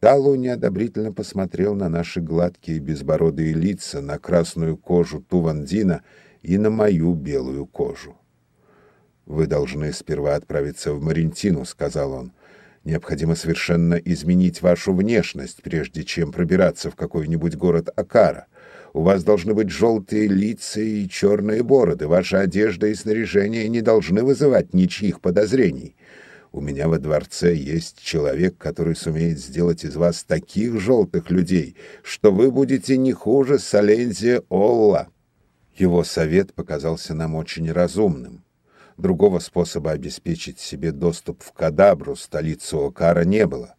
Талу неодобрительно посмотрел на наши гладкие безбородые лица, на красную кожу Тувандина и на мою белую кожу. «Вы должны сперва отправиться в Марентину», — сказал он. «Необходимо совершенно изменить вашу внешность, прежде чем пробираться в какой-нибудь город Акара. У вас должны быть желтые лица и черные бороды. Ваша одежда и снаряжение не должны вызывать ничьих подозрений. У меня во дворце есть человек, который сумеет сделать из вас таких желтых людей, что вы будете не хуже Солензия Олла. Его совет показался нам очень разумным. Другого способа обеспечить себе доступ в Кадабру, столицу Окара, не было.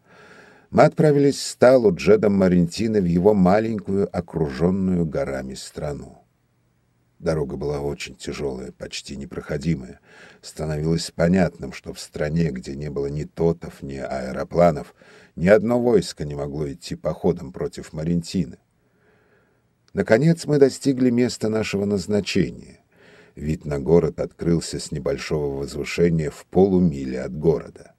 Мы отправились в сталу Джедом Марентино в его маленькую, окруженную горами страну. Дорога была очень тяжелая, почти непроходимая. Становилось понятным, что в стране, где не было ни тотов, ни аэропланов, ни одно войско не могло идти походом против Марентины. Наконец мы достигли места нашего назначения. Вид на город открылся с небольшого возвышения в полумиле от города.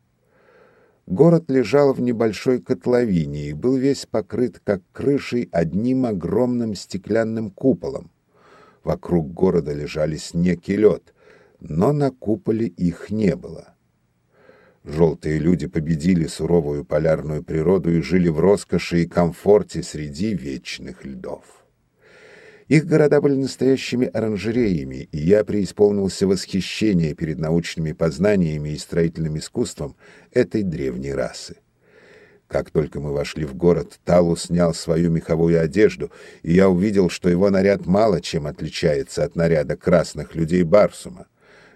Город лежал в небольшой котловине и был весь покрыт, как крышей, одним огромным стеклянным куполом. Вокруг города лежали снег и лед, но на куполе их не было. Желтые люди победили суровую полярную природу и жили в роскоши и комфорте среди вечных льдов. Их города были настоящими оранжереями, и я преисполнился восхищения перед научными познаниями и строительным искусством этой древней расы. Как только мы вошли в город, Талу снял свою меховую одежду, и я увидел, что его наряд мало чем отличается от наряда красных людей Барсума.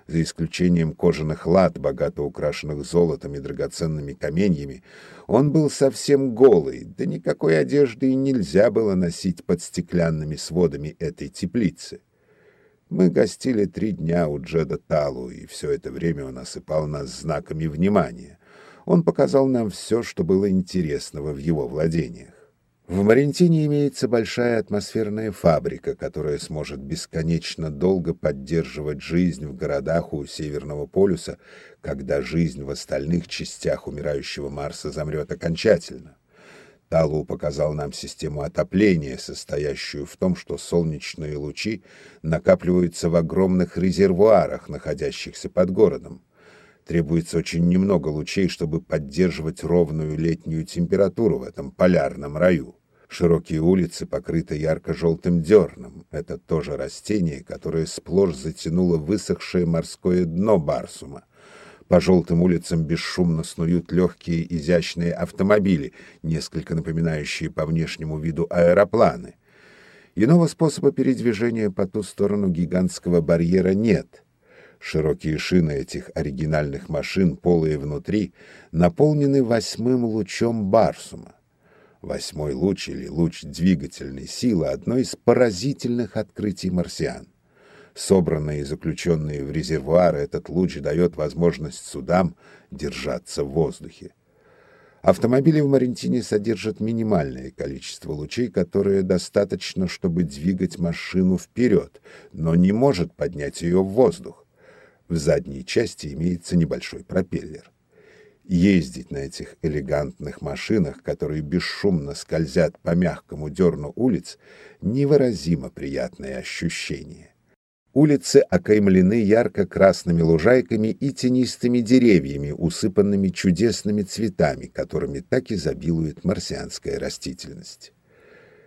За исключением кожаных лат, богато украшенных золотом и драгоценными каменьями, он был совсем голый, да никакой одежды и нельзя было носить под стеклянными сводами этой теплицы. Мы гостили три дня у Джеда Талу, и все это время он осыпал нас знаками внимания он показал нам все, что было интересного в его владениях. В Марентине имеется большая атмосферная фабрика, которая сможет бесконечно долго поддерживать жизнь в городах у Северного полюса, когда жизнь в остальных частях умирающего Марса замрет окончательно. Талу показал нам систему отопления, состоящую в том, что солнечные лучи накапливаются в огромных резервуарах, находящихся под городом. Требуется очень немного лучей, чтобы поддерживать ровную летнюю температуру в этом полярном раю. Широкие улицы покрыты ярко-желтым дерном. Это тоже растение, которое сплошь затянуло высохшее морское дно Барсума. По желтым улицам бесшумно снуют легкие изящные автомобили, несколько напоминающие по внешнему виду аэропланы. Иного способа передвижения по ту сторону гигантского барьера нет — Широкие шины этих оригинальных машин, полые внутри, наполнены восьмым лучом Барсума. Восьмой луч или луч двигательной силы — одно из поразительных открытий марсиан. Собранный и заключенный в резервуары, этот луч дает возможность судам держаться в воздухе. Автомобили в Марентине содержат минимальное количество лучей, которое достаточно, чтобы двигать машину вперед, но не может поднять ее в воздух. В задней части имеется небольшой пропеллер. Ездить на этих элегантных машинах, которые бесшумно скользят по мягкому дерну улиц, невыразимо приятное ощущение. Улицы окаймлены ярко-красными лужайками и тенистыми деревьями, усыпанными чудесными цветами, которыми так изобилует марсианская растительность.